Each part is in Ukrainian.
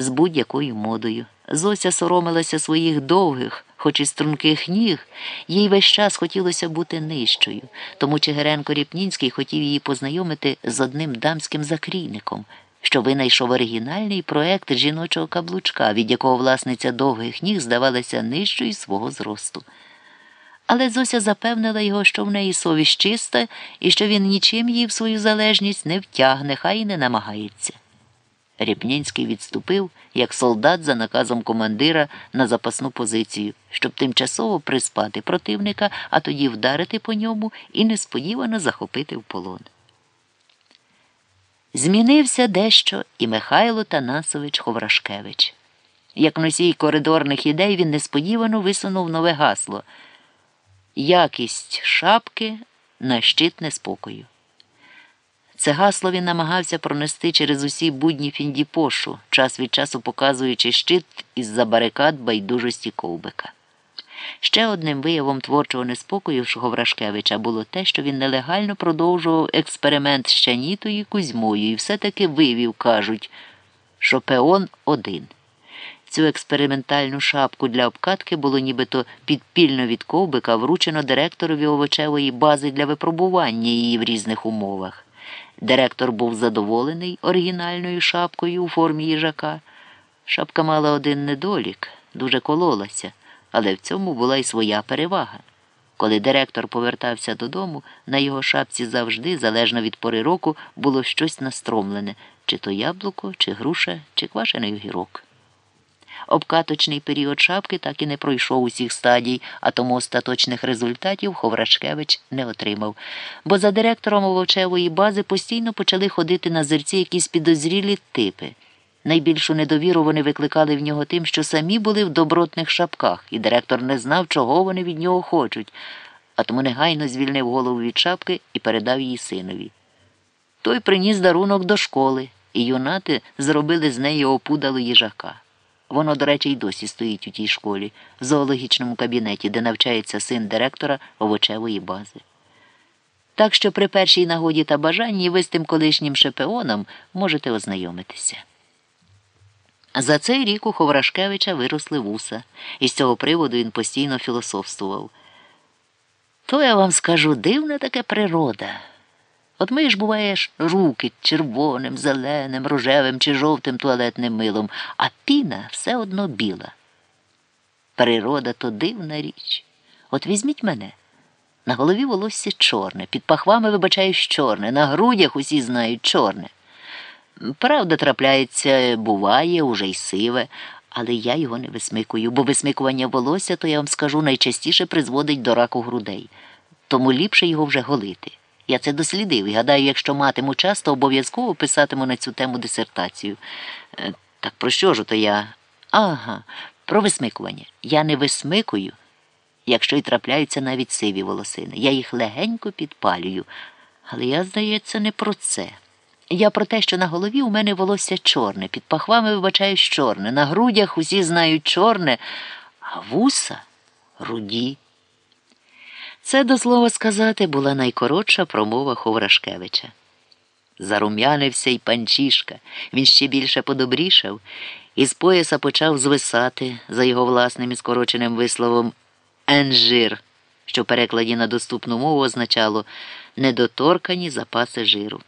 з будь-якою модою. Зося соромилася своїх довгих, хоч і струнких ніг, їй весь час хотілося бути нижчою, тому Чигиренко Ріпнінський хотів її познайомити з одним дамським закрійником, що винайшов оригінальний проект жіночого каблучка, від якого власниця довгих ніг здавалася нижчою свого зросту. Але Зося запевнила його, що в неї совість чиста і що він нічим її в свою залежність не втягне, хай і не намагається. Ріпнінський відступив, як солдат за наказом командира на запасну позицію, щоб тимчасово приспати противника, а тоді вдарити по ньому і несподівано захопити в полон. Змінився дещо і Михайло Танасович Ховрашкевич. Як носій коридорних ідей він несподівано висунув нове гасло Якість шапки на щит неспокою. Це гасло він намагався пронести через усі будні Фіндіпошу, час від часу показуючи щит із за барикад байдужості ковбика. Ще одним виявом творчого неспокою Шговрашкевича було те, що він нелегально продовжував експеримент з Чанітою Кузьмою і все-таки вивів, кажуть, що пеон один. Цю експериментальну шапку для обкатки було нібито підпільно від ковбика вручено директорові овочевої бази для випробування її в різних умовах. Директор був задоволений оригінальною шапкою у формі їжака. Шапка мала один недолік, дуже кололася, але в цьому була й своя перевага. Коли директор повертався додому, на його шапці завжди, залежно від пори року, було щось настромлене чи то яблуко, чи груша, чи квашений огірок. Обкаточний період шапки так і не пройшов усіх стадій, а тому остаточних результатів Ховрашкевич не отримав. Бо за директором овочевої бази постійно почали ходити на зерці якісь підозрілі типи. Найбільшу недовіру вони викликали в нього тим, що самі були в добротних шапках, і директор не знав, чого вони від нього хочуть, а тому негайно звільнив голову від шапки і передав її синові. Той приніс дарунок до школи, і юнати зробили з неї опудало їжака. Воно, до речі, й досі стоїть у тій школі, в зоологічному кабінеті, де навчається син директора овочевої бази. Так що при першій нагоді та бажанні ви з тим колишнім шепеоном можете ознайомитися. За цей рік у Ховрашкевича виросли вуса, і з цього приводу він постійно філософствував. То я вам скажу дивна така природа. От миєш, буваєш, руки червоним, зеленим, рожевим чи жовтим туалетним милом, а піна все одно біла. Природа то дивна річ. От візьміть мене. На голові волосся чорне, під пахвами вибачаюсь чорне, на грудях усі знають чорне. Правда, трапляється, буває, уже й сиве, але я його не висмикую, бо висмикування волосся, то я вам скажу, найчастіше призводить до раку грудей, тому ліпше його вже голити. Я це дослідив і гадаю, якщо матиму час, то обов'язково писатиму на цю тему дисертацію. Е, так про що ж то я? Ага, про висмикування. Я не висмикую, якщо й трапляються навіть сиві волосини. Я їх легенько підпалюю. Але я, здається, не про це. Я про те, що на голові у мене волосся чорне, під пахвами вибачаюсь чорне, на грудях усі знають чорне, а вуса руді. Це, до слова сказати, була найкоротша промова Ховрашкевича. Зарум'янився й панчішка, він ще більше подобрішав, і з пояса почав звисати за його власним і скороченим висловом енжир, що в перекладі на доступну мову означало недоторкані запаси жиру.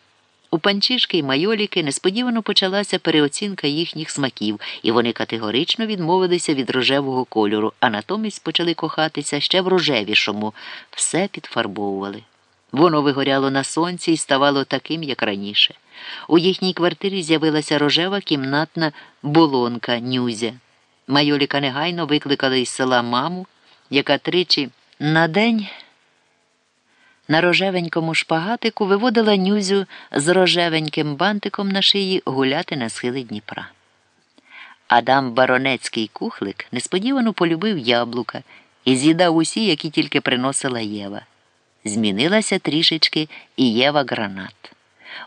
У панчішки й майоліки несподівано почалася переоцінка їхніх смаків, і вони категорично відмовилися від рожевого кольору, а натомість почали кохатися ще в рожевішому, все підфарбовували. Воно вигоряло на сонці і ставало таким, як раніше. У їхній квартирі з'явилася рожева кімнатна болонка Нюзя. Майоліка негайно викликали із села маму, яка тричі на день. На рожевенькому шпагатику виводила нюзю з рожевеньким бантиком на шиї гуляти на схили Дніпра. Адам Баронецький кухлик несподівано полюбив яблука і з'їдав усі, які тільки приносила Єва. Змінилася трішечки і Єва гранат.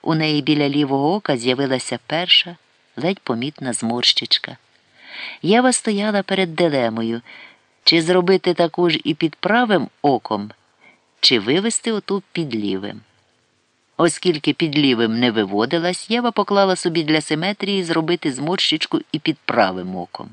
У неї біля лівого ока з'явилася перша, ледь помітна зморщичка. Єва стояла перед дилемою, чи зробити таку ж і під правим оком чи вивести оту підлівим. Оскільки під лівим не виводилась, Єва поклала собі для симетрії зробити зморщичку і під правим оком.